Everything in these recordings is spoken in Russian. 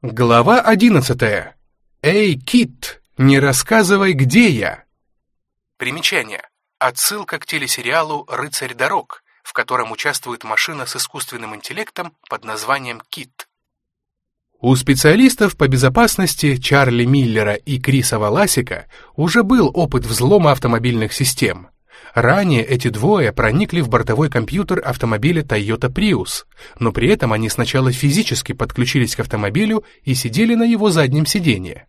Глава одиннадцатая. Эй, Кит, не рассказывай, где я. Примечание. Отсылка к телесериалу «Рыцарь дорог», в котором участвует машина с искусственным интеллектом под названием Кит. У специалистов по безопасности Чарли Миллера и Криса Валасика уже был опыт взлома автомобильных систем. Ранее эти двое проникли в бортовой компьютер автомобиля Toyota Prius, но при этом они сначала физически подключились к автомобилю и сидели на его заднем сиденье.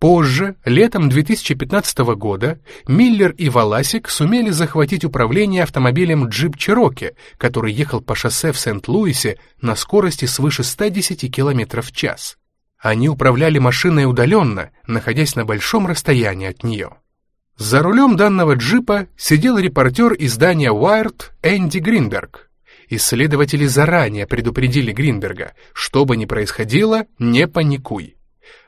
Позже, летом 2015 года, Миллер и Валасик сумели захватить управление автомобилем Jeep Cherokee, который ехал по шоссе в Сент-Луисе на скорости свыше 110 км в час. Они управляли машиной удаленно, находясь на большом расстоянии от нее. За рулем данного джипа сидел репортер издания Wired Энди Гринберг. Исследователи заранее предупредили Гринберга, что бы ни происходило, не паникуй.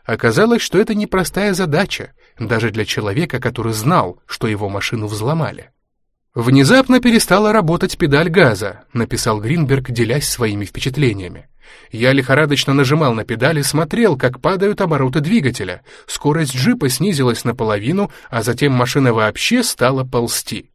Оказалось, что это непростая задача, даже для человека, который знал, что его машину взломали. «Внезапно перестала работать педаль газа», написал Гринберг, делясь своими впечатлениями. Я лихорадочно нажимал на педали, смотрел, как падают обороты двигателя. Скорость джипа снизилась наполовину, а затем машина вообще стала ползти.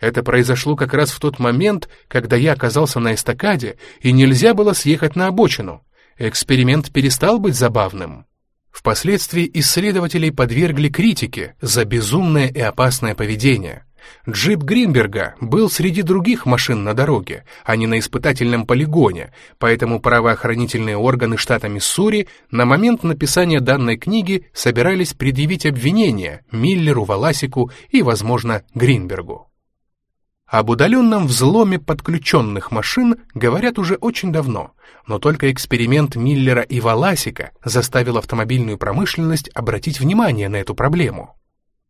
Это произошло как раз в тот момент, когда я оказался на эстакаде, и нельзя было съехать на обочину. Эксперимент перестал быть забавным. Впоследствии исследователей подвергли критике за безумное и опасное поведение. Джип Гринберга был среди других машин на дороге, а не на испытательном полигоне, поэтому правоохранительные органы штата Миссури на момент написания данной книги собирались предъявить обвинения Миллеру, Валасику и, возможно, Гринбергу. Об удаленном взломе подключенных машин говорят уже очень давно, но только эксперимент Миллера и Валасика заставил автомобильную промышленность обратить внимание на эту проблему.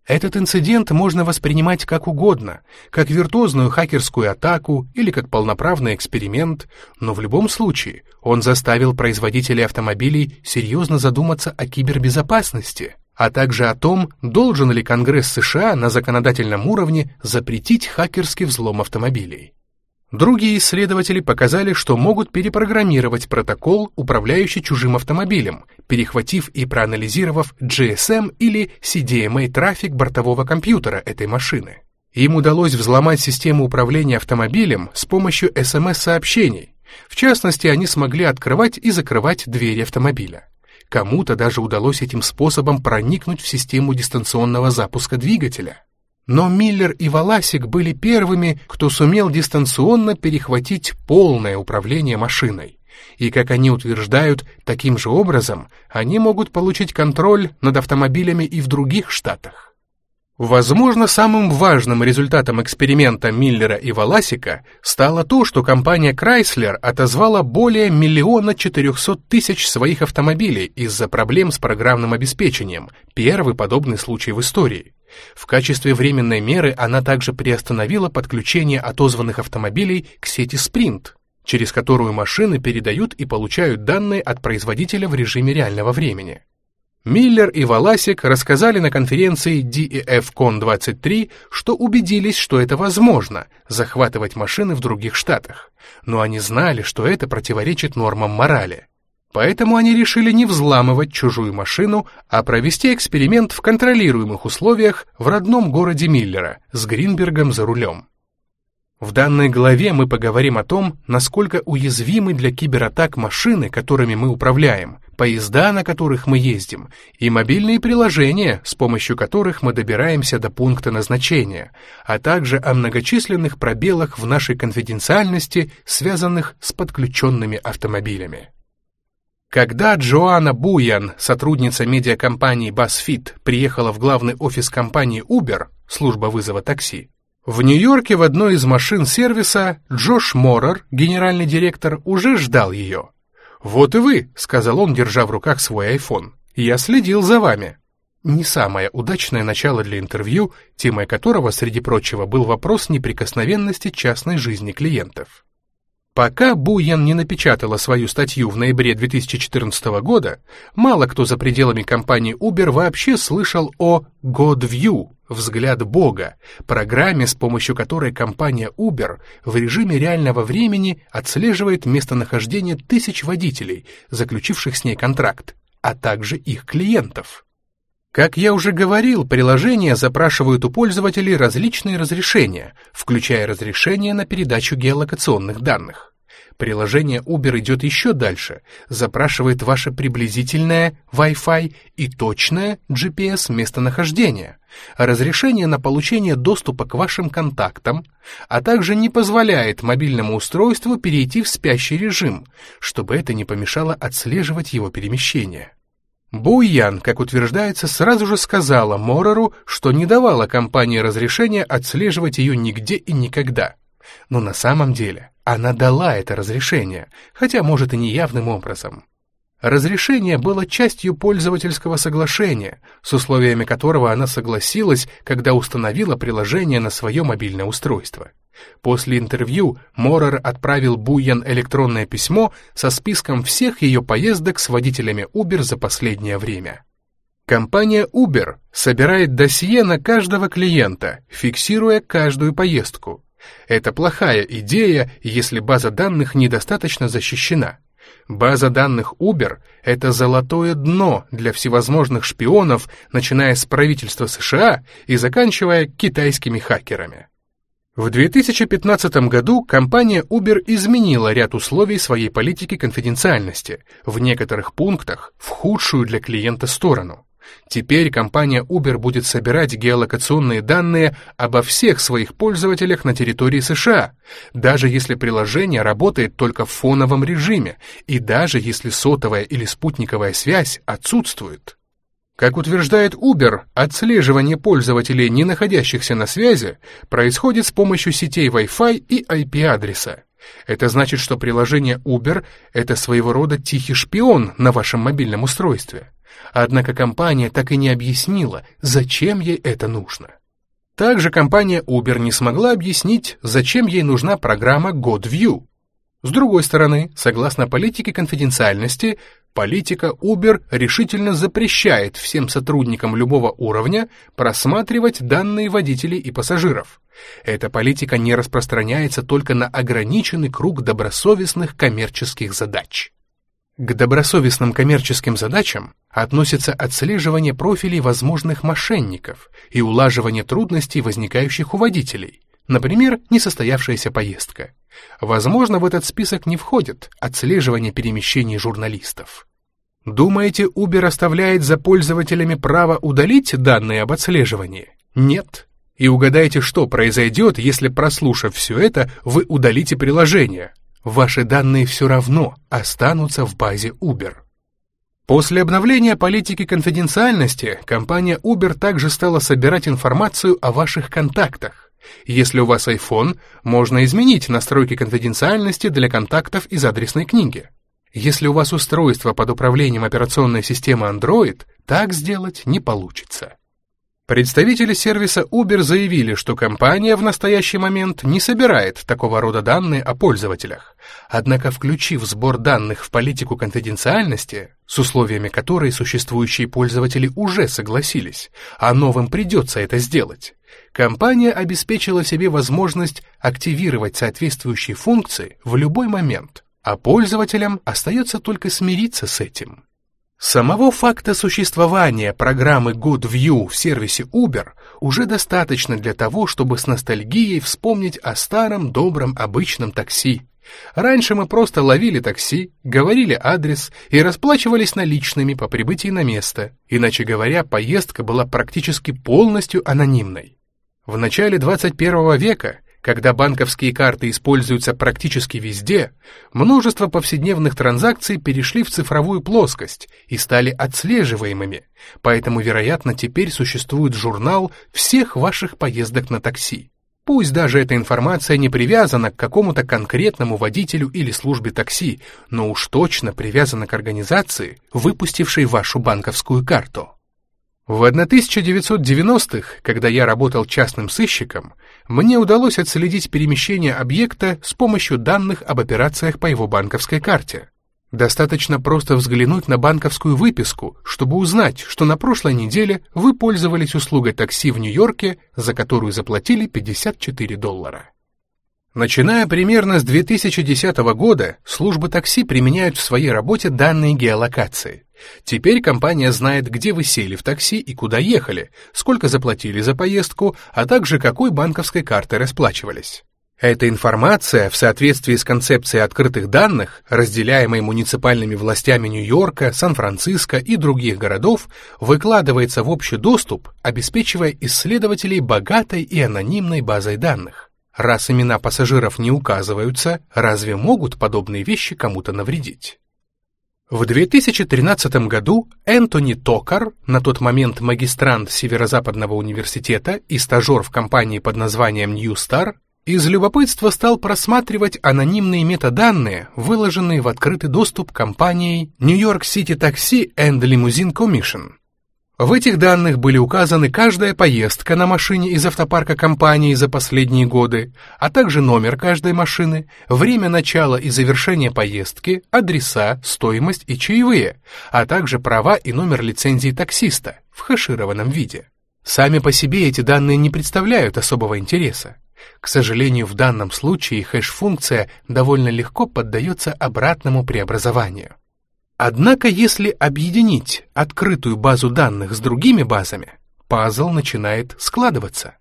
Этот инцидент можно воспринимать как угодно, как виртуозную хакерскую атаку или как полноправный эксперимент, но в любом случае он заставил производителей автомобилей серьезно задуматься о кибербезопасности, а также о том, должен ли Конгресс США на законодательном уровне запретить хакерский взлом автомобилей. Другие исследователи показали, что могут перепрограммировать протокол, управляющий чужим автомобилем, перехватив и проанализировав GSM или CDMA трафик бортового компьютера этой машины. Им удалось взломать систему управления автомобилем с помощью SMS-сообщений. В частности, они смогли открывать и закрывать двери автомобиля. Кому-то даже удалось этим способом проникнуть в систему дистанционного запуска двигателя. Но Миллер и Валасик были первыми, кто сумел дистанционно перехватить полное управление машиной. И, как они утверждают, таким же образом они могут получить контроль над автомобилями и в других штатах. Возможно, самым важным результатом эксперимента Миллера и Валасика стало то, что компания Chrysler отозвала более миллиона четырехсот тысяч своих автомобилей из-за проблем с программным обеспечением, первый подобный случай в истории. В качестве временной меры она также приостановила подключение отозванных автомобилей к сети Sprint, через которую машины передают и получают данные от производителя в режиме реального времени. Миллер и Валасик рассказали на конференции DEF-CON 23, что убедились, что это возможно – захватывать машины в других штатах. Но они знали, что это противоречит нормам морали. Поэтому они решили не взламывать чужую машину, а провести эксперимент в контролируемых условиях в родном городе Миллера с Гринбергом за рулем. В данной главе мы поговорим о том, насколько уязвимы для кибератак машины, которыми мы управляем, поезда, на которых мы ездим, и мобильные приложения, с помощью которых мы добираемся до пункта назначения, а также о многочисленных пробелах в нашей конфиденциальности, связанных с подключенными автомобилями. Когда Джоанна Буян, сотрудница медиакомпании BuzzFeed, приехала в главный офис компании Uber, служба вызова такси, в Нью-Йорке в одной из машин сервиса Джош Моррер, генеральный директор, уже ждал ее. «Вот и вы», — сказал он, держа в руках свой iPhone. «Я следил за вами». Не самое удачное начало для интервью, темой которого, среди прочего, был вопрос неприкосновенности частной жизни клиентов. Пока Буян не напечатала свою статью в ноябре 2014 года, мало кто за пределами компании Uber вообще слышал о GodView, взгляд Бога, программе, с помощью которой компания Uber в режиме реального времени отслеживает местонахождение тысяч водителей, заключивших с ней контракт, а также их клиентов. Как я уже говорил, приложения запрашивают у пользователей различные разрешения, включая разрешение на передачу геолокационных данных. Приложение Uber идет еще дальше, запрашивает ваше приблизительное Wi-Fi и точное GPS местонахождение, разрешение на получение доступа к вашим контактам, а также не позволяет мобильному устройству перейти в спящий режим, чтобы это не помешало отслеживать его перемещение. Буйян, как утверждается, сразу же сказала Мореру, что не давала компании разрешения отслеживать ее нигде и никогда. Но на самом деле она дала это разрешение, хотя, может, и не явным образом. Разрешение было частью пользовательского соглашения, с условиями которого она согласилась, когда установила приложение на свое мобильное устройство. После интервью Морер отправил Буян электронное письмо со списком всех ее поездок с водителями Uber за последнее время. Компания Uber собирает досье на каждого клиента, фиксируя каждую поездку. Это плохая идея, если база данных недостаточно защищена. База данных Uber — это золотое дно для всевозможных шпионов, начиная с правительства США и заканчивая китайскими хакерами. В 2015 году компания Uber изменила ряд условий своей политики конфиденциальности, в некоторых пунктах в худшую для клиента сторону. Теперь компания Uber будет собирать геолокационные данные обо всех своих пользователях на территории США, даже если приложение работает только в фоновом режиме и даже если сотовая или спутниковая связь отсутствует. Как утверждает Uber, отслеживание пользователей, не находящихся на связи, происходит с помощью сетей Wi-Fi и IP-адреса. Это значит, что приложение Uber — это своего рода тихий шпион на вашем мобильном устройстве. Однако компания так и не объяснила, зачем ей это нужно. Также компания Uber не смогла объяснить, зачем ей нужна программа GoodView. С другой стороны, согласно политике конфиденциальности, Политика Uber решительно запрещает всем сотрудникам любого уровня просматривать данные водителей и пассажиров. Эта политика не распространяется только на ограниченный круг добросовестных коммерческих задач. К добросовестным коммерческим задачам относится отслеживание профилей возможных мошенников и улаживание трудностей, возникающих у водителей, например, несостоявшаяся поездка. Возможно, в этот список не входит отслеживание перемещений журналистов. Думаете, Uber оставляет за пользователями право удалить данные об отслеживании? Нет. И угадайте, что произойдет, если, прослушав все это, вы удалите приложение. Ваши данные все равно останутся в базе Uber. После обновления политики конфиденциальности компания Uber также стала собирать информацию о ваших контактах. Если у вас iPhone, можно изменить настройки конфиденциальности для контактов из адресной книги. Если у вас устройство под управлением операционной системы Android, так сделать не получится. Представители сервиса Uber заявили, что компания в настоящий момент не собирает такого рода данные о пользователях. Однако, включив сбор данных в политику конфиденциальности, с условиями которой существующие пользователи уже согласились, а новым придется это сделать, компания обеспечила себе возможность активировать соответствующие функции в любой момент, а пользователям остается только смириться с этим. Самого факта существования программы GoodView в сервисе Uber уже достаточно для того, чтобы с ностальгией вспомнить о старом добром обычном такси. Раньше мы просто ловили такси, говорили адрес и расплачивались наличными по прибытии на место. Иначе говоря, поездка была практически полностью анонимной. В начале 21 века когда банковские карты используются практически везде, множество повседневных транзакций перешли в цифровую плоскость и стали отслеживаемыми, поэтому, вероятно, теперь существует журнал всех ваших поездок на такси. Пусть даже эта информация не привязана к какому-то конкретному водителю или службе такси, но уж точно привязана к организации, выпустившей вашу банковскую карту. В 1990-х, когда я работал частным сыщиком, мне удалось отследить перемещение объекта с помощью данных об операциях по его банковской карте. Достаточно просто взглянуть на банковскую выписку, чтобы узнать, что на прошлой неделе вы пользовались услугой такси в Нью-Йорке, за которую заплатили 54 доллара. Начиная примерно с 2010 года, службы такси применяют в своей работе данные геолокации. Теперь компания знает, где вы сели в такси и куда ехали, сколько заплатили за поездку, а также какой банковской картой расплачивались. Эта информация, в соответствии с концепцией открытых данных, разделяемой муниципальными властями Нью-Йорка, Сан-Франциско и других городов, выкладывается в общий доступ, обеспечивая исследователей богатой и анонимной базой данных. Раз имена пассажиров не указываются, разве могут подобные вещи кому-то навредить? В 2013 году Энтони Токар, на тот момент магистрант Северо-Западного университета и стажер в компании под названием New Star, из любопытства стал просматривать анонимные метаданные, выложенные в открытый доступ компанией New York City Taxi and Limousine Commission. В этих данных были указаны каждая поездка на машине из автопарка компании за последние годы, а также номер каждой машины, время начала и завершения поездки, адреса, стоимость и чаевые, а также права и номер лицензии таксиста в хэшированном виде. Сами по себе эти данные не представляют особого интереса. К сожалению, в данном случае хэш-функция довольно легко поддается обратному преобразованию. Однако, если объединить открытую базу данных с другими базами, пазл начинает складываться.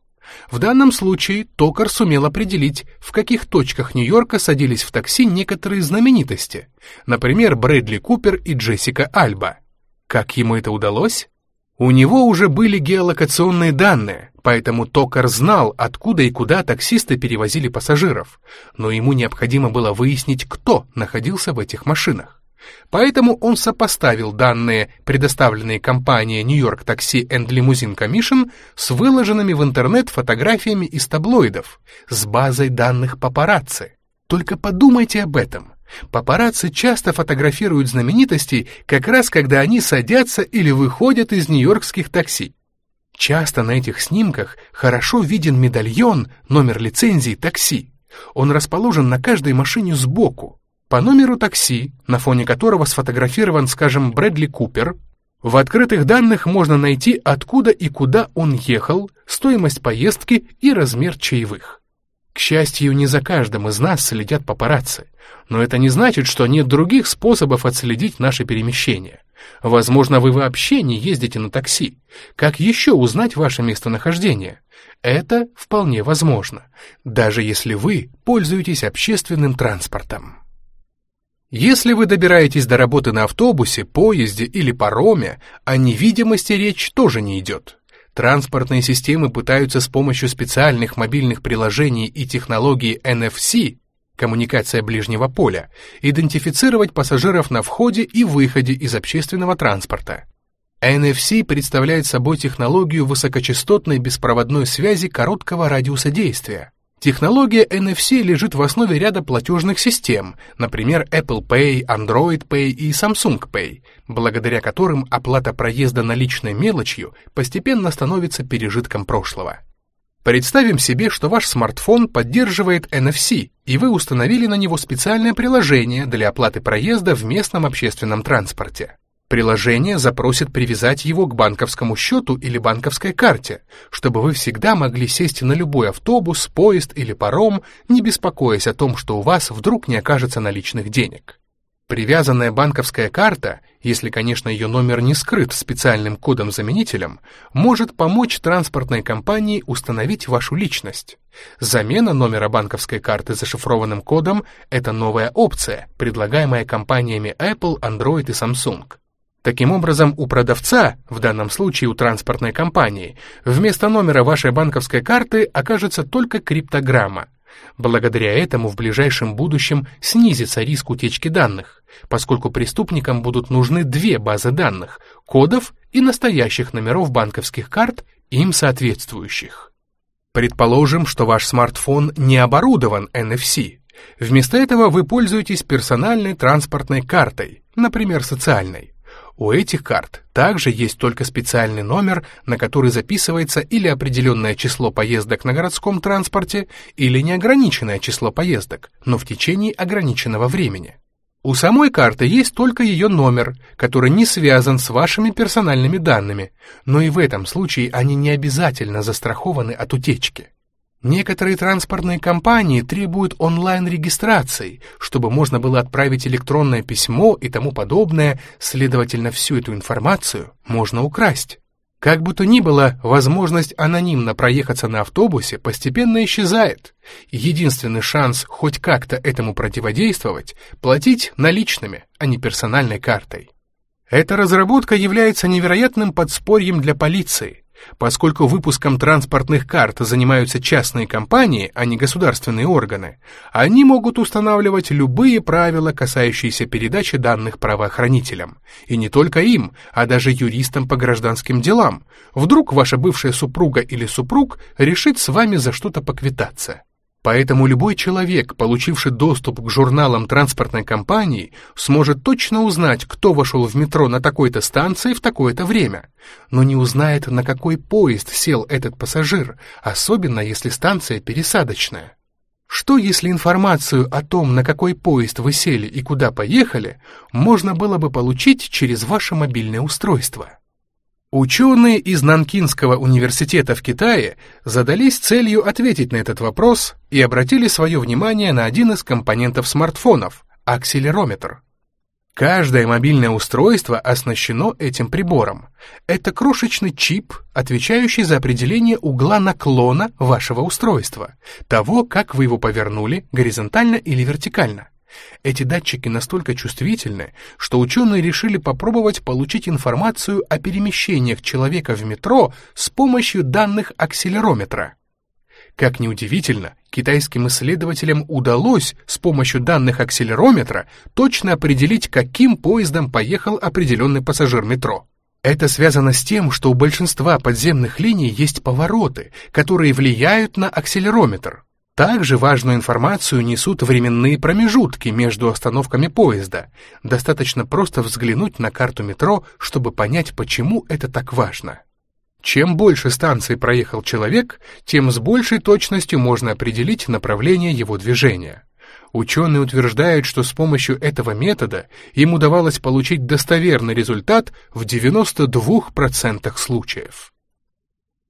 В данном случае Токар сумел определить, в каких точках Нью-Йорка садились в такси некоторые знаменитости, например, Брэдли Купер и Джессика Альба. Как ему это удалось? У него уже были геолокационные данные, поэтому Токар знал, откуда и куда таксисты перевозили пассажиров, но ему необходимо было выяснить, кто находился в этих машинах. Поэтому он сопоставил данные, предоставленные компанией York Taxi and Limousine Commission, с выложенными в интернет фотографиями из таблоидов, с базой данных папарацци. Только подумайте об этом. Папарацци часто фотографируют знаменитостей как раз когда они садятся или выходят из нью-йоркских такси. Часто на этих снимках хорошо виден медальон, номер лицензии такси. Он расположен на каждой машине сбоку. По номеру такси, на фоне которого сфотографирован, скажем, Брэдли Купер, в открытых данных можно найти, откуда и куда он ехал, стоимость поездки и размер чаевых. К счастью, не за каждым из нас следят папарацци, но это не значит, что нет других способов отследить наши перемещения. Возможно, вы вообще не ездите на такси. Как еще узнать ваше местонахождение? Это вполне возможно, даже если вы пользуетесь общественным транспортом. Если вы добираетесь до работы на автобусе, поезде или пароме, о невидимости речь тоже не идет. Транспортные системы пытаются с помощью специальных мобильных приложений и технологии NFC, коммуникация ближнего поля, идентифицировать пассажиров на входе и выходе из общественного транспорта. NFC представляет собой технологию высокочастотной беспроводной связи короткого радиуса действия. Технология NFC лежит в основе ряда платежных систем, например, Apple Pay, Android Pay и Samsung Pay, благодаря которым оплата проезда наличной мелочью постепенно становится пережитком прошлого. Представим себе, что ваш смартфон поддерживает NFC, и вы установили на него специальное приложение для оплаты проезда в местном общественном транспорте. Приложение запросит привязать его к банковскому счету или банковской карте, чтобы вы всегда могли сесть на любой автобус, поезд или паром, не беспокоясь о том, что у вас вдруг не окажется наличных денег. Привязанная банковская карта, если, конечно, ее номер не скрыт специальным кодом-заменителем, может помочь транспортной компании установить вашу личность. Замена номера банковской карты зашифрованным кодом – это новая опция, предлагаемая компаниями Apple, Android и Samsung. Таким образом, у продавца, в данном случае у транспортной компании, вместо номера вашей банковской карты окажется только криптограмма. Благодаря этому в ближайшем будущем снизится риск утечки данных, поскольку преступникам будут нужны две базы данных – кодов и настоящих номеров банковских карт, им соответствующих. Предположим, что ваш смартфон не оборудован NFC. Вместо этого вы пользуетесь персональной транспортной картой, например, социальной. У этих карт также есть только специальный номер, на который записывается или определенное число поездок на городском транспорте, или неограниченное число поездок, но в течение ограниченного времени. У самой карты есть только ее номер, который не связан с вашими персональными данными, но и в этом случае они не обязательно застрахованы от утечки. Некоторые транспортные компании требуют онлайн-регистрации, чтобы можно было отправить электронное письмо и тому подобное, следовательно, всю эту информацию можно украсть. Как бы то ни было, возможность анонимно проехаться на автобусе постепенно исчезает. Единственный шанс хоть как-то этому противодействовать – платить наличными, а не персональной картой. Эта разработка является невероятным подспорьем для полиции – Поскольку выпуском транспортных карт занимаются частные компании, а не государственные органы, они могут устанавливать любые правила, касающиеся передачи данных правоохранителям. И не только им, а даже юристам по гражданским делам. Вдруг ваша бывшая супруга или супруг решит с вами за что-то поквитаться. Поэтому любой человек, получивший доступ к журналам транспортной компании, сможет точно узнать, кто вошел в метро на такой-то станции в такое-то время, но не узнает, на какой поезд сел этот пассажир, особенно если станция пересадочная. Что если информацию о том, на какой поезд вы сели и куда поехали, можно было бы получить через ваше мобильное устройство? Ученые из Нанкинского университета в Китае задались целью ответить на этот вопрос и обратили свое внимание на один из компонентов смартфонов – акселерометр. Каждое мобильное устройство оснащено этим прибором. Это крошечный чип, отвечающий за определение угла наклона вашего устройства, того, как вы его повернули, горизонтально или вертикально. Эти датчики настолько чувствительны, что ученые решили попробовать получить информацию о перемещениях человека в метро с помощью данных акселерометра. Как ни удивительно, китайским исследователям удалось с помощью данных акселерометра точно определить, каким поездом поехал определенный пассажир метро. Это связано с тем, что у большинства подземных линий есть повороты, которые влияют на акселерометр. Также важную информацию несут временные промежутки между остановками поезда. Достаточно просто взглянуть на карту метро, чтобы понять, почему это так важно. Чем больше станций проехал человек, тем с большей точностью можно определить направление его движения. Ученые утверждают, что с помощью этого метода им удавалось получить достоверный результат в 92% случаев.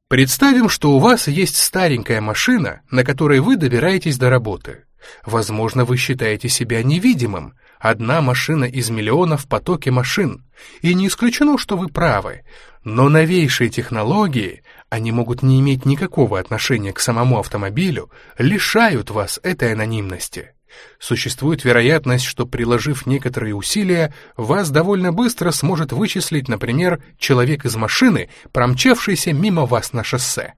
Представим, что у вас есть старенькая машина, на которой вы добираетесь до работы. Возможно, вы считаете себя невидимым, одна машина из миллионов в потоке машин, и не исключено, что вы правы, но новейшие технологии, они могут не иметь никакого отношения к самому автомобилю, лишают вас этой анонимности. Существует вероятность, что приложив некоторые усилия, вас довольно быстро сможет вычислить, например, человек из машины, промчавшийся мимо вас на шоссе.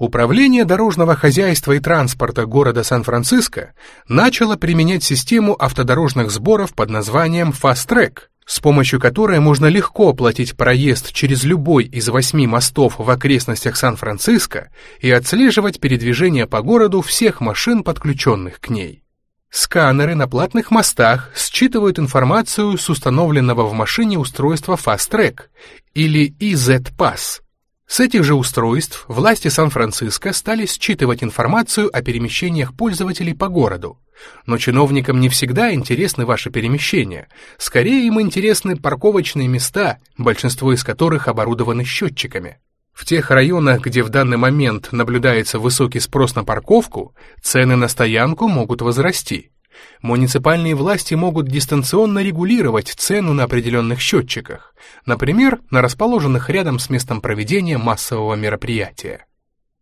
Управление дорожного хозяйства и транспорта города Сан-Франциско начало применять систему автодорожных сборов под названием Fast Track, с помощью которой можно легко оплатить проезд через любой из восьми мостов в окрестностях Сан-Франциско и отслеживать передвижение по городу всех машин, подключенных к ней. Сканеры на платных мостах считывают информацию с установленного в машине устройства Fast Track или EZ-Pass. С этих же устройств власти Сан-Франциско стали считывать информацию о перемещениях пользователей по городу. Но чиновникам не всегда интересны ваши перемещения. Скорее им интересны парковочные места, большинство из которых оборудованы счетчиками. В тех районах, где в данный момент наблюдается высокий спрос на парковку, цены на стоянку могут возрасти. Муниципальные власти могут дистанционно регулировать цену на определенных счетчиках, например, на расположенных рядом с местом проведения массового мероприятия.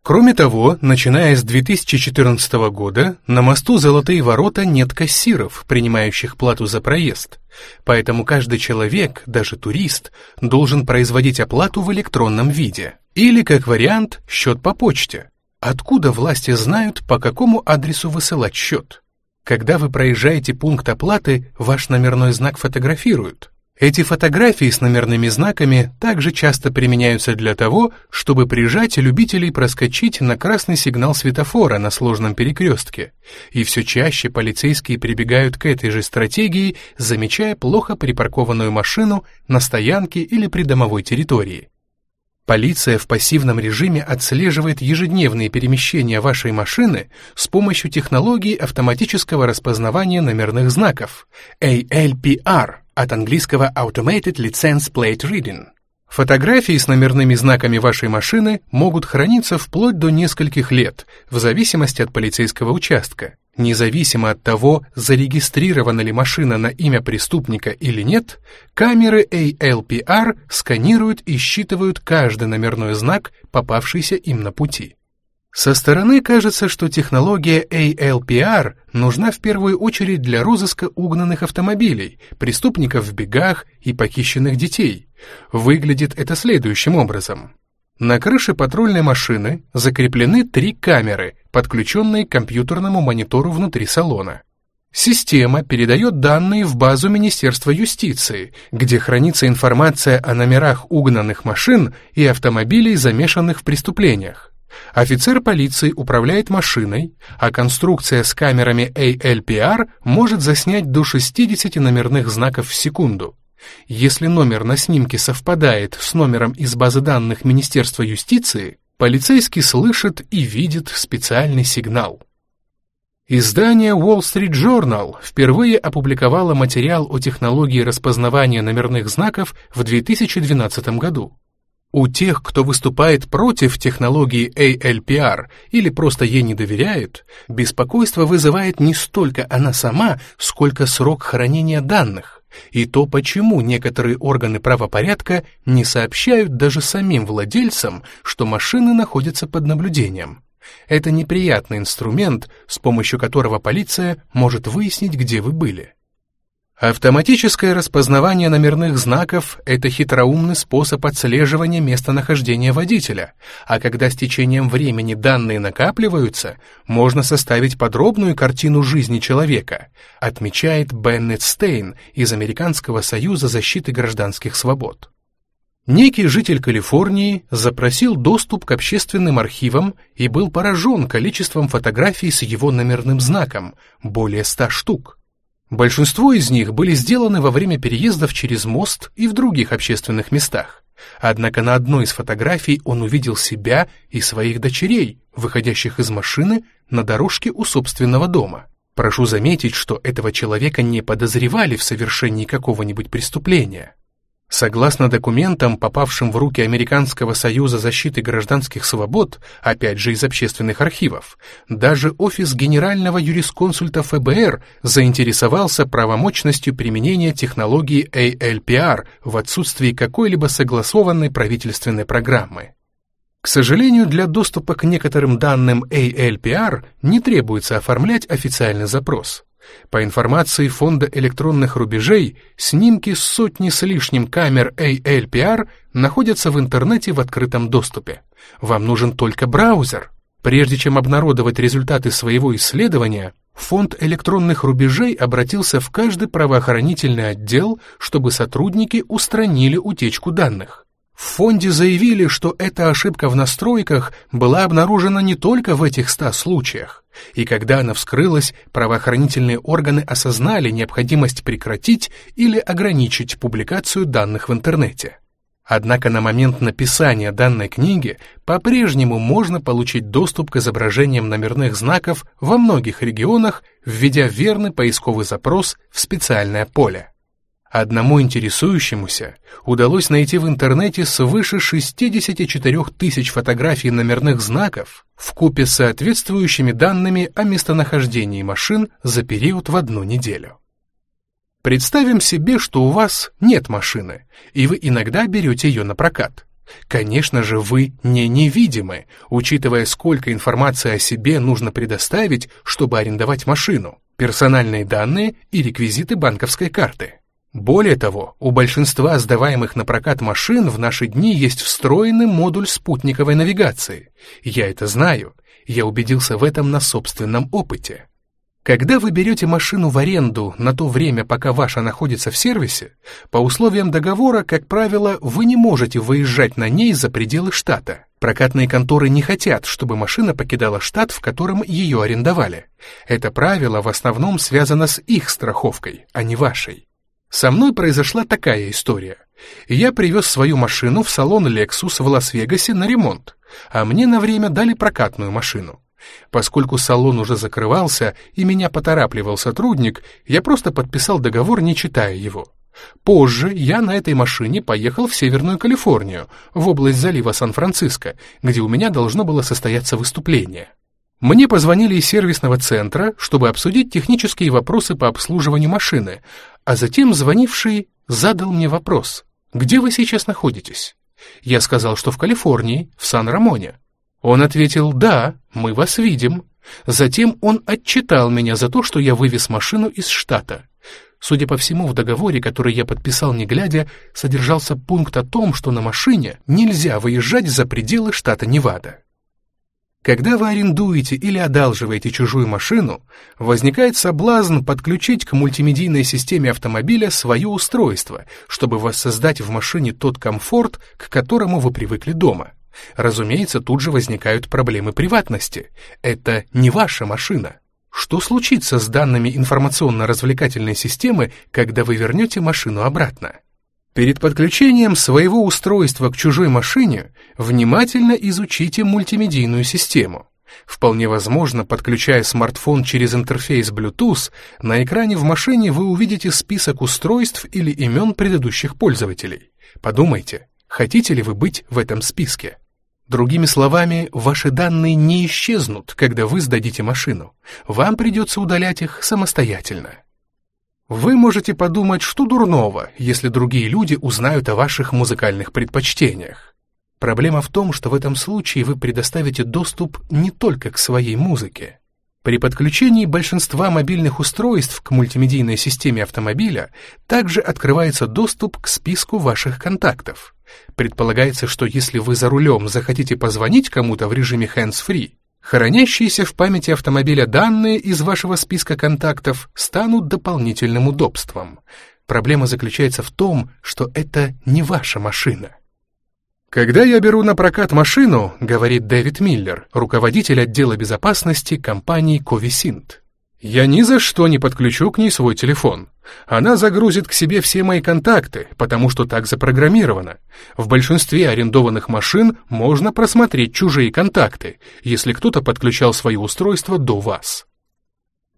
Кроме того, начиная с 2014 года, на мосту «Золотые ворота» нет кассиров, принимающих плату за проезд. Поэтому каждый человек, даже турист, должен производить оплату в электронном виде. Или, как вариант, счет по почте. Откуда власти знают, по какому адресу высылать счет? Когда вы проезжаете пункт оплаты, ваш номерной знак фотографируют. Эти фотографии с номерными знаками также часто применяются для того, чтобы прижать любителей проскочить на красный сигнал светофора на сложном перекрестке. И все чаще полицейские прибегают к этой же стратегии, замечая плохо припаркованную машину на стоянке или придомовой территории. Полиция в пассивном режиме отслеживает ежедневные перемещения вашей машины с помощью технологии автоматического распознавания номерных знаков ALPR от английского Automated License Plate Reading. Фотографии с номерными знаками вашей машины могут храниться вплоть до нескольких лет, в зависимости от полицейского участка. Независимо от того, зарегистрирована ли машина на имя преступника или нет, камеры ALPR сканируют и считывают каждый номерной знак, попавшийся им на пути. Со стороны кажется, что технология ALPR нужна в первую очередь для розыска угнанных автомобилей, преступников в бегах и похищенных детей. Выглядит это следующим образом. На крыше патрульной машины закреплены три камеры, подключенные к компьютерному монитору внутри салона. Система передает данные в базу Министерства юстиции, где хранится информация о номерах угнанных машин и автомобилей, замешанных в преступлениях. Офицер полиции управляет машиной, а конструкция с камерами ALPR может заснять до 60 номерных знаков в секунду. Если номер на снимке совпадает с номером из базы данных Министерства юстиции, полицейский слышит и видит специальный сигнал. Издание Wall Street Journal впервые опубликовало материал о технологии распознавания номерных знаков в 2012 году. У тех, кто выступает против технологии ALPR или просто ей не доверяет, беспокойство вызывает не столько она сама, сколько срок хранения данных, и то, почему некоторые органы правопорядка не сообщают даже самим владельцам, что машины находятся под наблюдением. Это неприятный инструмент, с помощью которого полиция может выяснить, где вы были. Автоматическое распознавание номерных знаков – это хитроумный способ отслеживания местонахождения водителя, а когда с течением времени данные накапливаются, можно составить подробную картину жизни человека, отмечает Беннет Стейн из Американского союза защиты гражданских свобод. Некий житель Калифорнии запросил доступ к общественным архивам и был поражен количеством фотографий с его номерным знаком – более ста штук. Большинство из них были сделаны во время переездов через мост и в других общественных местах. Однако на одной из фотографий он увидел себя и своих дочерей, выходящих из машины на дорожке у собственного дома. Прошу заметить, что этого человека не подозревали в совершении какого-нибудь преступления. Согласно документам, попавшим в руки Американского союза защиты гражданских свобод, опять же из общественных архивов, даже офис генерального юрисконсульта ФБР заинтересовался правомочностью применения технологии ALPR в отсутствии какой-либо согласованной правительственной программы. К сожалению, для доступа к некоторым данным ALPR не требуется оформлять официальный запрос. По информации Фонда электронных рубежей, снимки с сотни с лишним камер ALPR находятся в интернете в открытом доступе. Вам нужен только браузер. Прежде чем обнародовать результаты своего исследования, Фонд электронных рубежей обратился в каждый правоохранительный отдел, чтобы сотрудники устранили утечку данных. В фонде заявили, что эта ошибка в настройках была обнаружена не только в этих ста случаях, и когда она вскрылась, правоохранительные органы осознали необходимость прекратить или ограничить публикацию данных в интернете. Однако на момент написания данной книги по-прежнему можно получить доступ к изображениям номерных знаков во многих регионах, введя верный поисковый запрос в специальное поле. Одному интересующемуся удалось найти в интернете свыше 64 тысяч фотографий номерных знаков в купе с соответствующими данными о местонахождении машин за период в одну неделю. Представим себе, что у вас нет машины, и вы иногда берете ее на прокат. Конечно же, вы не невидимы, учитывая, сколько информации о себе нужно предоставить, чтобы арендовать машину, персональные данные и реквизиты банковской карты. Более того, у большинства сдаваемых на прокат машин в наши дни есть встроенный модуль спутниковой навигации. Я это знаю, я убедился в этом на собственном опыте. Когда вы берете машину в аренду на то время, пока ваша находится в сервисе, по условиям договора, как правило, вы не можете выезжать на ней за пределы штата. Прокатные конторы не хотят, чтобы машина покидала штат, в котором ее арендовали. Это правило в основном связано с их страховкой, а не вашей. Со мной произошла такая история. Я привез свою машину в салон Lexus в Лас-Вегасе на ремонт, а мне на время дали прокатную машину. Поскольку салон уже закрывался и меня поторапливал сотрудник, я просто подписал договор, не читая его. Позже я на этой машине поехал в Северную Калифорнию, в область залива Сан-Франциско, где у меня должно было состояться выступление. Мне позвонили из сервисного центра, чтобы обсудить технические вопросы по обслуживанию машины, а затем звонивший задал мне вопрос, где вы сейчас находитесь? Я сказал, что в Калифорнии, в Сан-Рамоне. Он ответил, да, мы вас видим. Затем он отчитал меня за то, что я вывез машину из штата. Судя по всему, в договоре, который я подписал не глядя, содержался пункт о том, что на машине нельзя выезжать за пределы штата Невада. Когда вы арендуете или одалживаете чужую машину, возникает соблазн подключить к мультимедийной системе автомобиля свое устройство, чтобы воссоздать в машине тот комфорт, к которому вы привыкли дома. Разумеется, тут же возникают проблемы приватности. Это не ваша машина. Что случится с данными информационно-развлекательной системы, когда вы вернете машину обратно? Перед подключением своего устройства к чужой машине внимательно изучите мультимедийную систему. Вполне возможно, подключая смартфон через интерфейс Bluetooth, на экране в машине вы увидите список устройств или имен предыдущих пользователей. Подумайте, хотите ли вы быть в этом списке? Другими словами, ваши данные не исчезнут, когда вы сдадите машину. Вам придется удалять их самостоятельно. Вы можете подумать, что дурного, если другие люди узнают о ваших музыкальных предпочтениях. Проблема в том, что в этом случае вы предоставите доступ не только к своей музыке. При подключении большинства мобильных устройств к мультимедийной системе автомобиля также открывается доступ к списку ваших контактов. Предполагается, что если вы за рулем захотите позвонить кому-то в режиме hands-free, хранящиеся в памяти автомобиля данные из вашего списка контактов станут дополнительным удобством. Проблема заключается в том, что это не ваша машина. «Когда я беру на прокат машину», — говорит Дэвид Миллер, руководитель отдела безопасности компании Covisint, «я ни за что не подключу к ней свой телефон. Она загрузит к себе все мои контакты, потому что так запрограммировано. В большинстве арендованных машин можно просмотреть чужие контакты, если кто-то подключал свое устройство до вас.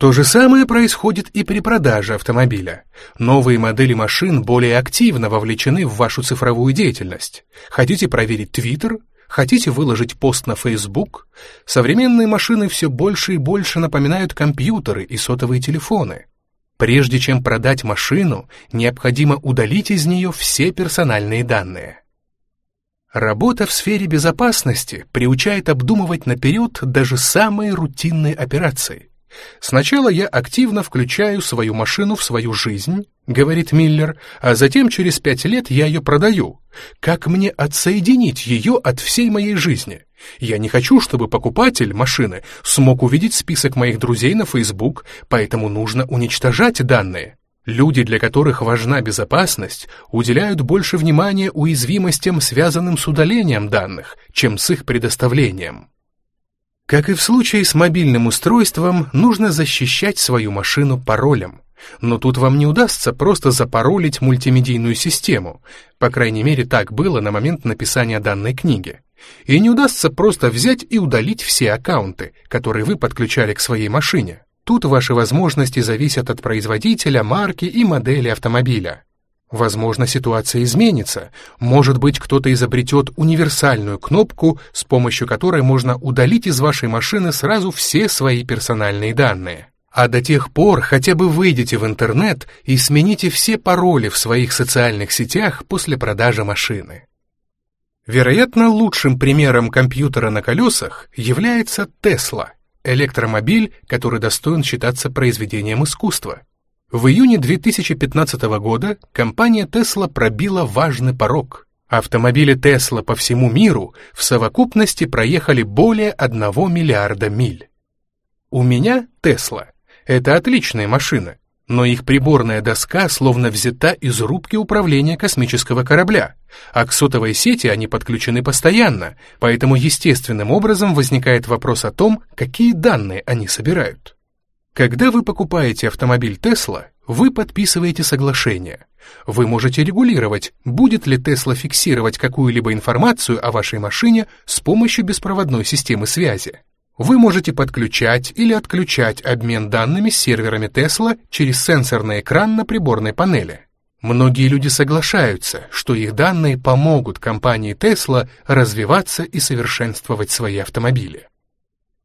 То же самое происходит и при продаже автомобиля. Новые модели машин более активно вовлечены в вашу цифровую деятельность. Хотите проверить Twitter? Хотите выложить пост на Facebook? Современные машины все больше и больше напоминают компьютеры и сотовые телефоны. Прежде чем продать машину, необходимо удалить из нее все персональные данные. Работа в сфере безопасности приучает обдумывать наперед даже самые рутинные операции. Сначала я активно включаю свою машину в свою жизнь, говорит Миллер, а затем через пять лет я ее продаю. Как мне отсоединить ее от всей моей жизни? Я не хочу, чтобы покупатель машины смог увидеть список моих друзей на Facebook, поэтому нужно уничтожать данные. Люди, для которых важна безопасность, уделяют больше внимания уязвимостям, связанным с удалением данных, чем с их предоставлением. Как и в случае с мобильным устройством, нужно защищать свою машину паролем. Но тут вам не удастся просто запаролить мультимедийную систему. По крайней мере, так было на момент написания данной книги. И не удастся просто взять и удалить все аккаунты, которые вы подключали к своей машине. Тут ваши возможности зависят от производителя, марки и модели автомобиля. Возможно, ситуация изменится. Может быть, кто-то изобретет универсальную кнопку, с помощью которой можно удалить из вашей машины сразу все свои персональные данные. А до тех пор хотя бы выйдите в интернет и смените все пароли в своих социальных сетях после продажи машины. Вероятно, лучшим примером компьютера на колесах является Tesla, электромобиль, который достоин считаться произведением искусства. В июне 2015 года компания Tesla пробила важный порог. Автомобили Tesla по всему миру в совокупности проехали более 1 миллиарда миль. У меня Tesla. Это отличная машина, но их приборная доска словно взята из рубки управления космического корабля, а к сотовой сети они подключены постоянно, поэтому естественным образом возникает вопрос о том, какие данные они собирают. Когда вы покупаете автомобиль Tesla, вы подписываете соглашение. Вы можете регулировать, будет ли Tesla фиксировать какую-либо информацию о вашей машине с помощью беспроводной системы связи. Вы можете подключать или отключать обмен данными с серверами Tesla через сенсорный экран на приборной панели. Многие люди соглашаются, что их данные помогут компании Tesla развиваться и совершенствовать свои автомобили.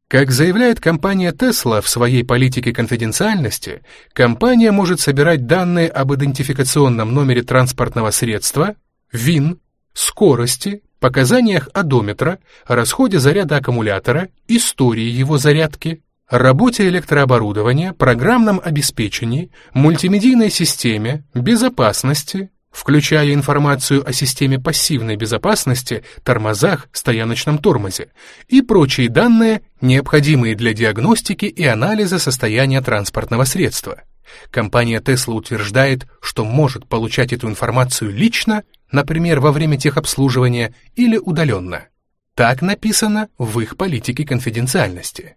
Как заявляет компания Tesla в своей политике конфиденциальности, компания может собирать данные об идентификационном номере транспортного средства, ВИН, скорости, показаниях одометра, расходе заряда аккумулятора, истории его зарядки, работе электрооборудования, программном обеспечении, мультимедийной системе, безопасности, включая информацию о системе пассивной безопасности, тормозах, стояночном тормозе и прочие данные, необходимые для диагностики и анализа состояния транспортного средства. Компания Tesla утверждает, что может получать эту информацию лично, например, во время техобслуживания или удаленно. Так написано в их политике конфиденциальности.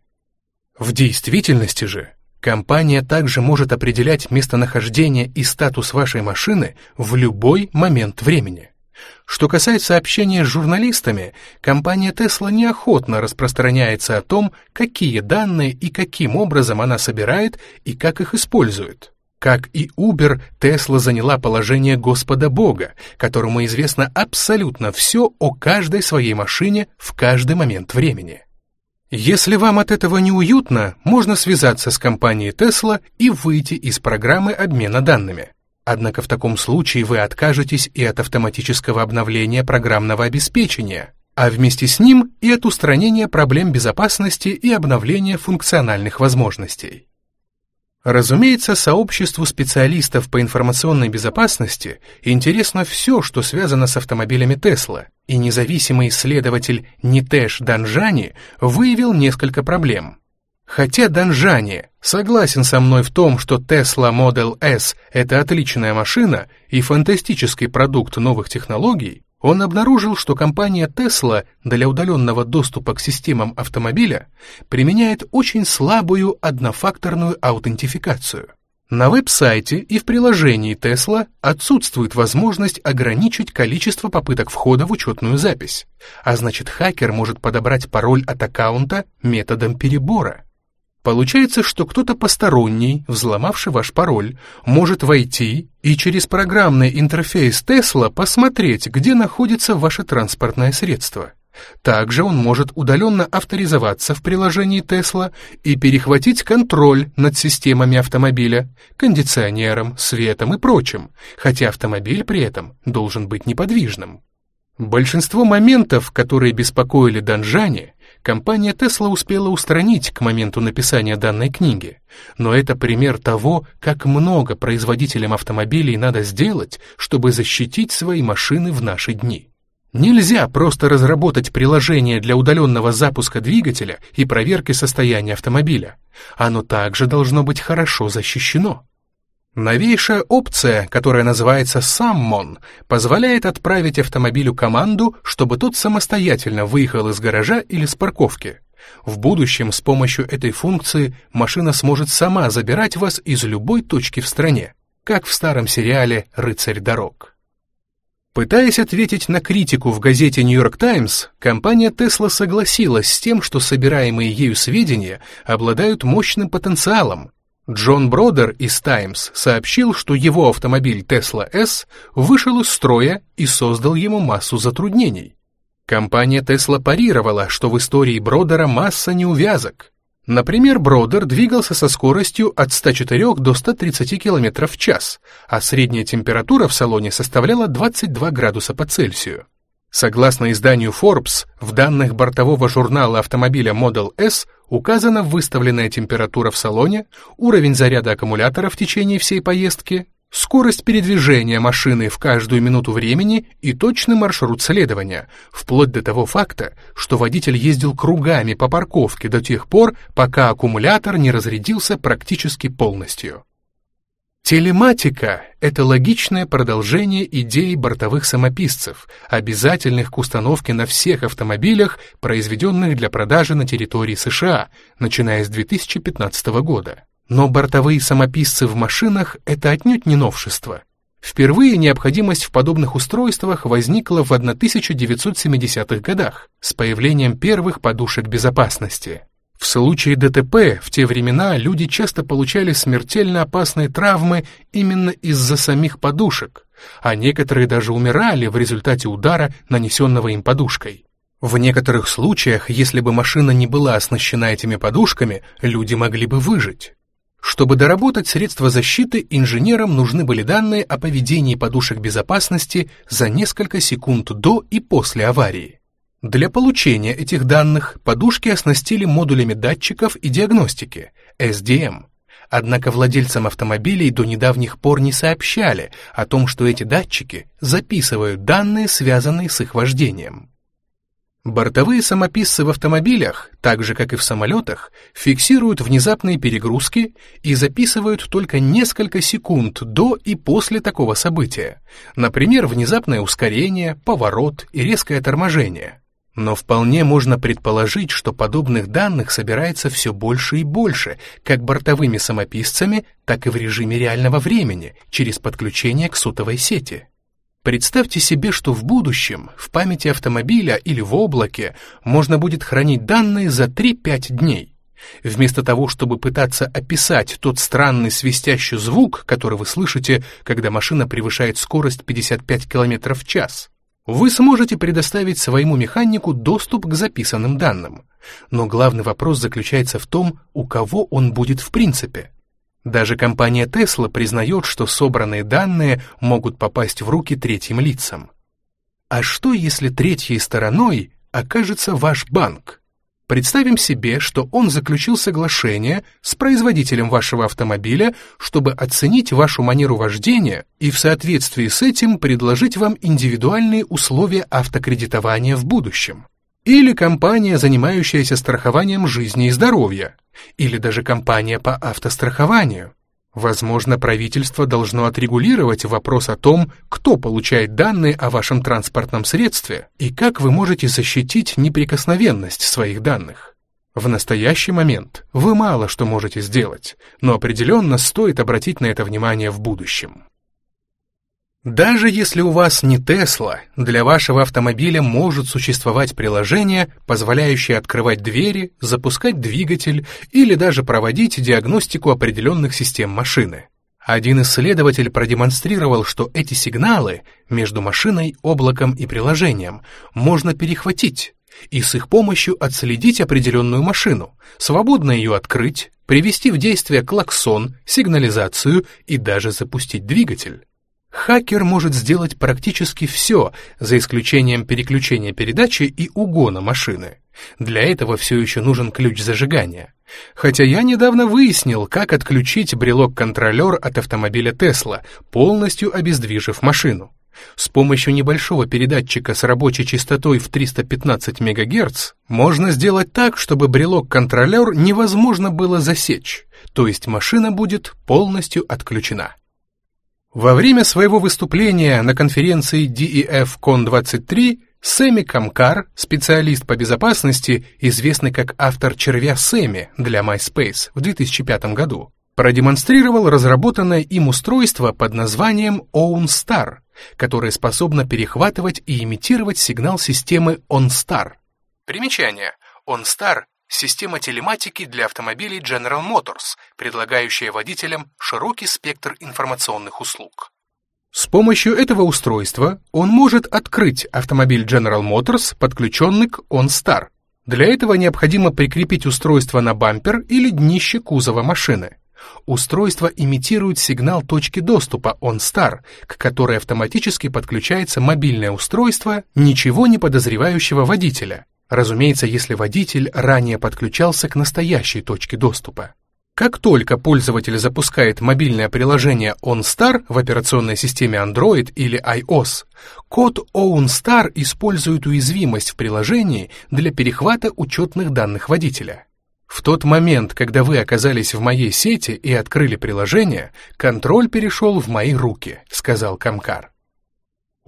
В действительности же компания также может определять местонахождение и статус вашей машины в любой момент времени. Что касается общения с журналистами, компания Tesla неохотно распространяется о том, какие данные и каким образом она собирает и как их использует. Как и Uber, Tesla заняла положение Господа Бога, которому известно абсолютно все о каждой своей машине в каждый момент времени. Если вам от этого неуютно, можно связаться с компанией Tesla и выйти из программы обмена данными. Однако в таком случае вы откажетесь и от автоматического обновления программного обеспечения, а вместе с ним и от устранения проблем безопасности и обновления функциональных возможностей. Разумеется, сообществу специалистов по информационной безопасности интересно все, что связано с автомобилями Tesla, и независимый исследователь Нитеш Данжани выявил несколько проблем. Хотя Данжани согласен со мной в том, что Tesla Model S — это отличная машина и фантастический продукт новых технологий, он обнаружил, что компания Tesla для удаленного доступа к системам автомобиля применяет очень слабую однофакторную аутентификацию. На веб-сайте и в приложении Tesla отсутствует возможность ограничить количество попыток входа в учетную запись, а значит хакер может подобрать пароль от аккаунта методом перебора. Получается, что кто-то посторонний, взломавший ваш пароль, может войти и через программный интерфейс Tesla посмотреть, где находится ваше транспортное средство. Также он может удаленно авторизоваться в приложении Tesla и перехватить контроль над системами автомобиля, кондиционером, светом и прочим, хотя автомобиль при этом должен быть неподвижным. Большинство моментов, которые беспокоили Данжани, компания Tesla успела устранить к моменту написания данной книги, но это пример того, как много производителям автомобилей надо сделать, чтобы защитить свои машины в наши дни. Нельзя просто разработать приложение для удаленного запуска двигателя и проверки состояния автомобиля. Оно также должно быть хорошо защищено. Новейшая опция, которая называется Summon, позволяет отправить автомобилю команду, чтобы тот самостоятельно выехал из гаража или с парковки. В будущем с помощью этой функции машина сможет сама забирать вас из любой точки в стране, как в старом сериале «Рыцарь дорог». Пытаясь ответить на критику в газете York Times, компания Tesla согласилась с тем, что собираемые ею сведения обладают мощным потенциалом, Джон Бродер из Times сообщил, что его автомобиль Tesla S вышел из строя и создал ему массу затруднений. Компания Tesla парировала, что в истории Бродера масса неувязок. Например, Бродер двигался со скоростью от 104 до 130 км в час, а средняя температура в салоне составляла 22 градуса по Цельсию. Согласно изданию Forbes, в данных бортового журнала автомобиля Model S указана выставленная температура в салоне, уровень заряда аккумулятора в течение всей поездки, скорость передвижения машины в каждую минуту времени и точный маршрут следования, вплоть до того факта, что водитель ездил кругами по парковке до тех пор, пока аккумулятор не разрядился практически полностью. Телематика — это логичное продолжение идеи бортовых самописцев, обязательных к установке на всех автомобилях, произведенных для продажи на территории США, начиная с 2015 года. Но бортовые самописцы в машинах — это отнюдь не новшество. Впервые необходимость в подобных устройствах возникла в 1970-х годах с появлением первых подушек безопасности. В случае ДТП в те времена люди часто получали смертельно опасные травмы именно из-за самих подушек, а некоторые даже умирали в результате удара, нанесенного им подушкой. В некоторых случаях, если бы машина не была оснащена этими подушками, люди могли бы выжить. Чтобы доработать средства защиты, инженерам нужны были данные о поведении подушек безопасности за несколько секунд до и после аварии. Для получения этих данных подушки оснастили модулями датчиков и диагностики, SDM. Однако владельцам автомобилей до недавних пор не сообщали о том, что эти датчики записывают данные, связанные с их вождением. Бортовые самописцы в автомобилях, так же как и в самолетах, фиксируют внезапные перегрузки и записывают только несколько секунд до и после такого события, например, внезапное ускорение, поворот и резкое торможение. Но вполне можно предположить, что подобных данных собирается все больше и больше, как бортовыми самописцами, так и в режиме реального времени, через подключение к сотовой сети. Представьте себе, что в будущем в памяти автомобиля или в облаке можно будет хранить данные за 3-5 дней. Вместо того, чтобы пытаться описать тот странный свистящий звук, который вы слышите, когда машина превышает скорость 55 км в час, вы сможете предоставить своему механику доступ к записанным данным. Но главный вопрос заключается в том, у кого он будет в принципе. Даже компания Tesla признает, что собранные данные могут попасть в руки третьим лицам. А что, если третьей стороной окажется ваш банк? Представим себе, что он заключил соглашение с производителем вашего автомобиля, чтобы оценить вашу манеру вождения и в соответствии с этим предложить вам индивидуальные условия автокредитования в будущем. Или компания, занимающаяся страхованием жизни и здоровья, или даже компания по автострахованию. Возможно, правительство должно отрегулировать вопрос о том, кто получает данные о вашем транспортном средстве и как вы можете защитить неприкосновенность своих данных. В настоящий момент вы мало что можете сделать, но определенно стоит обратить на это внимание в будущем. Даже если у вас не Тесла, для вашего автомобиля может существовать приложение, позволяющее открывать двери, запускать двигатель или даже проводить диагностику определенных систем машины. Один исследователь продемонстрировал, что эти сигналы между машиной, облаком и приложением можно перехватить и с их помощью отследить определенную машину, свободно ее открыть, привести в действие клаксон, сигнализацию и даже запустить двигатель. Хакер может сделать практически все, за исключением переключения передачи и угона машины. Для этого все еще нужен ключ зажигания. Хотя я недавно выяснил, как отключить брелок-контролер от автомобиля Tesla, полностью обездвижив машину. С помощью небольшого передатчика с рабочей частотой в 315 МГц можно сделать так, чтобы брелок-контролер невозможно было засечь, то есть машина будет полностью отключена. Во время своего выступления на конференции DEF-CON23 Сэмми Камкар, специалист по безопасности, известный как автор червя Сэмми для MySpace в 2005 году, продемонстрировал разработанное им устройство под названием OwnStar, которое способно перехватывать и имитировать сигнал системы OnStar. Примечание. OnStar Система телематики для автомобилей General Motors, предлагающая водителям широкий спектр информационных услуг. С помощью этого устройства он может открыть автомобиль General Motors, подключенный к OnStar. Для этого необходимо прикрепить устройство на бампер или днище кузова машины. Устройство имитирует сигнал точки доступа OnStar, к которой автоматически подключается мобильное устройство ничего не подозревающего водителя, Разумеется, если водитель ранее подключался к настоящей точке доступа. Как только пользователь запускает мобильное приложение OnStar в операционной системе Android или iOS, код OnStar использует уязвимость в приложении для перехвата учетных данных водителя. В тот момент, когда вы оказались в моей сети и открыли приложение, контроль перешел в мои руки, сказал Камкар.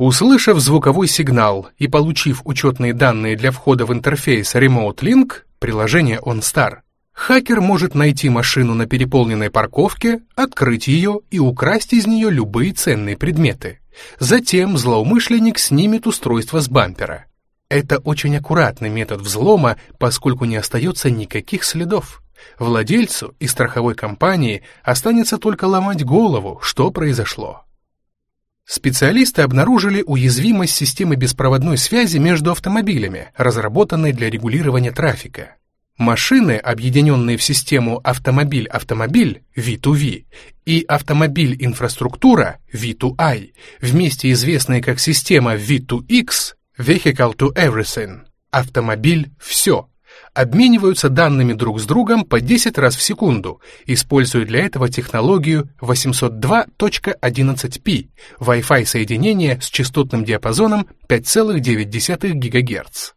Услышав звуковой сигнал и получив учетные данные для входа в интерфейс Remote Link, приложение OnStar, хакер может найти машину на переполненной парковке, открыть ее и украсть из нее любые ценные предметы. Затем злоумышленник снимет устройство с бампера. Это очень аккуратный метод взлома, поскольку не остается никаких следов. Владельцу и страховой компании останется только ломать голову, что произошло. Специалисты обнаружили уязвимость системы беспроводной связи между автомобилями, разработанной для регулирования трафика. Машины, объединенные в систему автомобиль-автомобиль V2V и автомобиль-инфраструктура V2I, вместе известные как система V2X Vehicle to Everything автомобиль «все», обмениваются данными друг с другом по 10 раз в секунду, используя для этого технологию 802.11p, Wi-Fi соединение с частотным диапазоном 5,9 ГГц.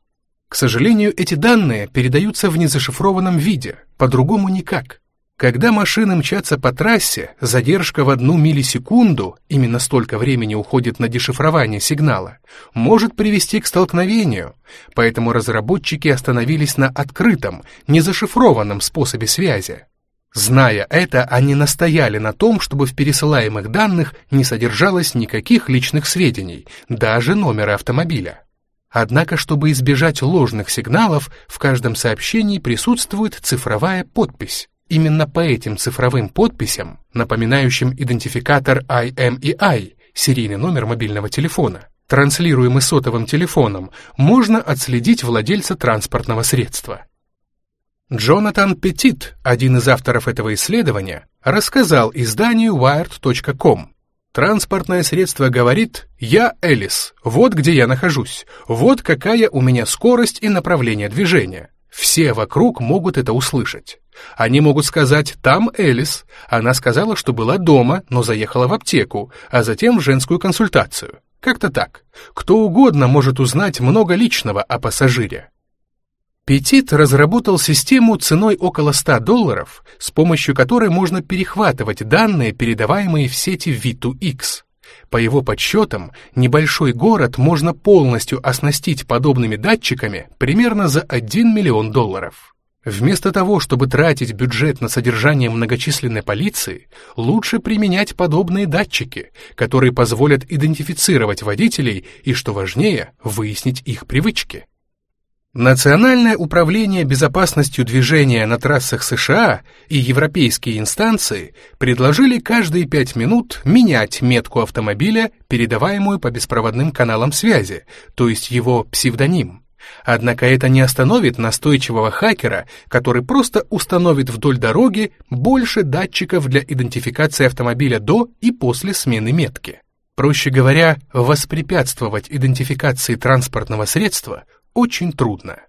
К сожалению, эти данные передаются в незашифрованном виде, по-другому никак. Когда машины мчатся по трассе, задержка в одну миллисекунду, именно столько времени уходит на дешифрование сигнала, может привести к столкновению, поэтому разработчики остановились на открытом, незашифрованном способе связи. Зная это, они настояли на том, чтобы в пересылаемых данных не содержалось никаких личных сведений, даже номера автомобиля. Однако, чтобы избежать ложных сигналов, в каждом сообщении присутствует цифровая подпись. Именно по этим цифровым подписям, напоминающим идентификатор IMEI, серийный номер мобильного телефона, транслируемый сотовым телефоном, можно отследить владельца транспортного средства. Джонатан Петит, один из авторов этого исследования, рассказал изданию Wired.com, Транспортное средство говорит «Я Элис, вот где я нахожусь, вот какая у меня скорость и направление движения». Все вокруг могут это услышать. Они могут сказать «Там Элис». Она сказала, что была дома, но заехала в аптеку, а затем в женскую консультацию. Как-то так. Кто угодно может узнать много личного о пассажире. Петит разработал систему ценой около 100 долларов, с помощью которой можно перехватывать данные, передаваемые в сети V2X. По его подсчетам, небольшой город можно полностью оснастить подобными датчиками примерно за 1 миллион долларов. Вместо того, чтобы тратить бюджет на содержание многочисленной полиции, лучше применять подобные датчики, которые позволят идентифицировать водителей и, что важнее, выяснить их привычки. Национальное управление безопасностью движения на трассах США и европейские инстанции предложили каждые пять минут менять метку автомобиля, передаваемую по беспроводным каналам связи, то есть его псевдоним. Однако это не остановит настойчивого хакера, который просто установит вдоль дороги больше датчиков для идентификации автомобиля до и после смены метки. Проще говоря, воспрепятствовать идентификации транспортного средства очень трудно.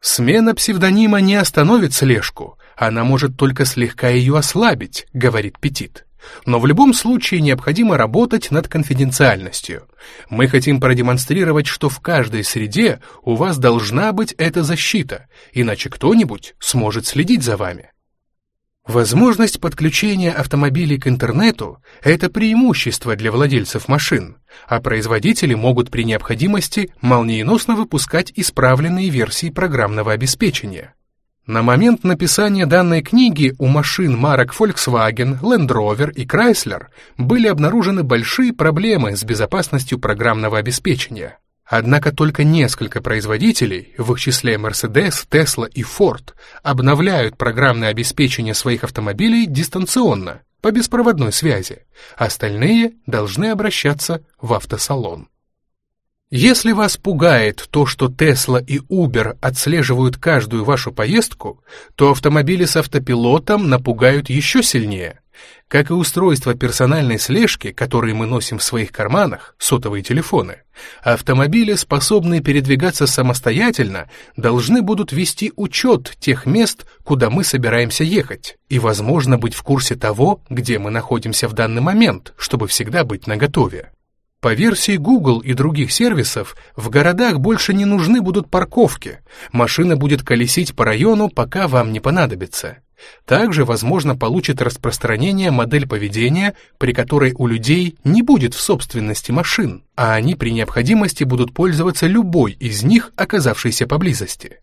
Смена псевдонима не остановит слежку, она может только слегка ее ослабить, говорит Петит. Но в любом случае необходимо работать над конфиденциальностью. Мы хотим продемонстрировать, что в каждой среде у вас должна быть эта защита, иначе кто-нибудь сможет следить за вами. Возможность подключения автомобилей к интернету – это преимущество для владельцев машин, а производители могут при необходимости молниеносно выпускать исправленные версии программного обеспечения. На момент написания данной книги у машин марок Volkswagen, Land Rover и Chrysler были обнаружены большие проблемы с безопасностью программного обеспечения. Однако только несколько производителей, в их числе Mercedes, Tesla и Ford, обновляют программное обеспечение своих автомобилей дистанционно, по беспроводной связи. Остальные должны обращаться в автосалон. Если вас пугает то, что Tesla и Uber отслеживают каждую вашу поездку, то автомобили с автопилотом напугают еще сильнее. Как и устройства персональной слежки, которые мы носим в своих карманах, сотовые телефоны, автомобили, способные передвигаться самостоятельно, должны будут вести учет тех мест, куда мы собираемся ехать, и, возможно, быть в курсе того, где мы находимся в данный момент, чтобы всегда быть наготове. По версии Google и других сервисов, в городах больше не нужны будут парковки, машина будет колесить по району, пока вам не понадобится. Также, возможно, получит распространение модель поведения, при которой у людей не будет в собственности машин, а они при необходимости будут пользоваться любой из них, оказавшейся поблизости.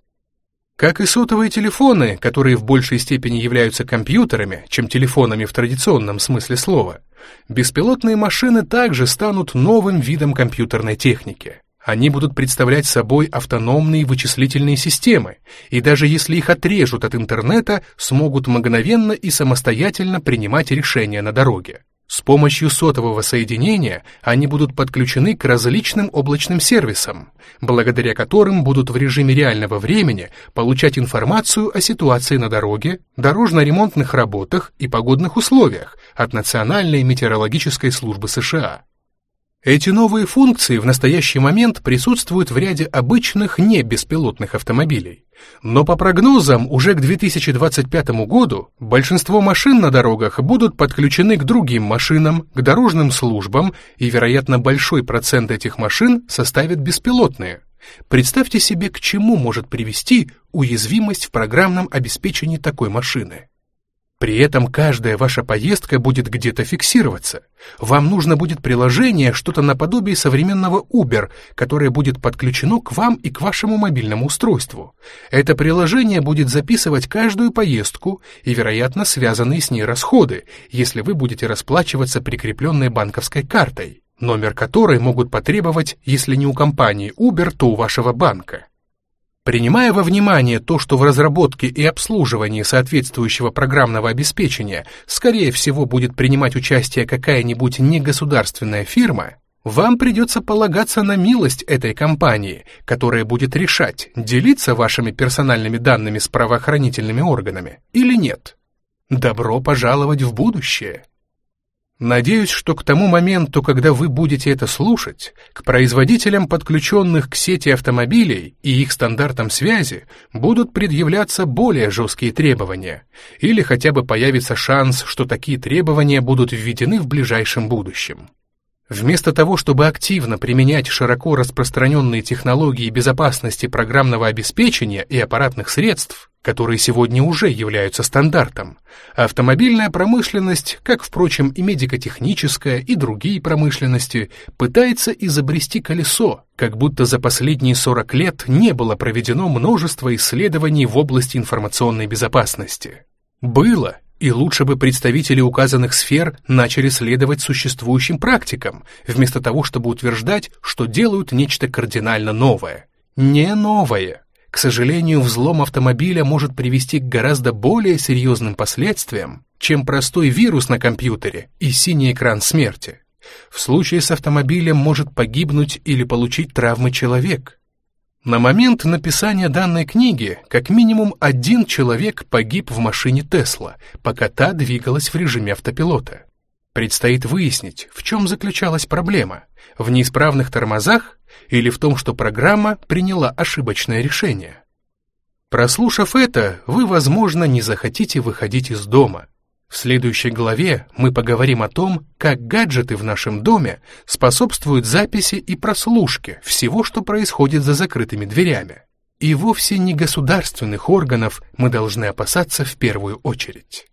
Как и сотовые телефоны, которые в большей степени являются компьютерами, чем телефонами в традиционном смысле слова, беспилотные машины также станут новым видом компьютерной техники. Они будут представлять собой автономные вычислительные системы, и даже если их отрежут от интернета, смогут мгновенно и самостоятельно принимать решения на дороге. С помощью сотового соединения они будут подключены к различным облачным сервисам, благодаря которым будут в режиме реального времени получать информацию о ситуации на дороге, дорожно-ремонтных работах и погодных условиях от Национальной метеорологической службы США. Эти новые функции в настоящий момент присутствуют в ряде обычных не беспилотных автомобилей. Но по прогнозам, уже к 2025 году большинство машин на дорогах будут подключены к другим машинам, к дорожным службам, и, вероятно, большой процент этих машин составят беспилотные. Представьте себе, к чему может привести уязвимость в программном обеспечении такой машины. При этом каждая ваша поездка будет где-то фиксироваться. Вам нужно будет приложение, что-то наподобие современного Uber, которое будет подключено к вам и к вашему мобильному устройству. Это приложение будет записывать каждую поездку и, вероятно, связанные с ней расходы, если вы будете расплачиваться прикрепленной банковской картой, номер которой могут потребовать, если не у компании Uber, то у вашего банка. Принимая во внимание то, что в разработке и обслуживании соответствующего программного обеспечения скорее всего будет принимать участие какая-нибудь негосударственная фирма, вам придется полагаться на милость этой компании, которая будет решать, делиться вашими персональными данными с правоохранительными органами или нет. Добро пожаловать в будущее! Надеюсь, что к тому моменту, когда вы будете это слушать, к производителям подключенных к сети автомобилей и их стандартам связи будут предъявляться более жесткие требования, или хотя бы появится шанс, что такие требования будут введены в ближайшем будущем. Вместо того, чтобы активно применять широко распространенные технологии безопасности программного обеспечения и аппаратных средств, которые сегодня уже являются стандартом, автомобильная промышленность, как, впрочем, и медико-техническая, и другие промышленности, пытается изобрести колесо, как будто за последние 40 лет не было проведено множество исследований в области информационной безопасности. Было, и лучше бы представители указанных сфер начали следовать существующим практикам, вместо того, чтобы утверждать, что делают нечто кардинально новое. Не новое. К сожалению, взлом автомобиля может привести к гораздо более серьезным последствиям, чем простой вирус на компьютере и синий экран смерти. В случае с автомобилем может погибнуть или получить травмы человек. На момент написания данной книги как минимум один человек погиб в машине Тесла, пока та двигалась в режиме автопилота. Предстоит выяснить, в чем заключалась проблема – в неисправных тормозах или в том, что программа приняла ошибочное решение. Прослушав это, вы, возможно, не захотите выходить из дома, в следующей главе мы поговорим о том, как гаджеты в нашем доме способствуют записи и прослушке всего, что происходит за закрытыми дверями. И вовсе не государственных органов мы должны опасаться в первую очередь.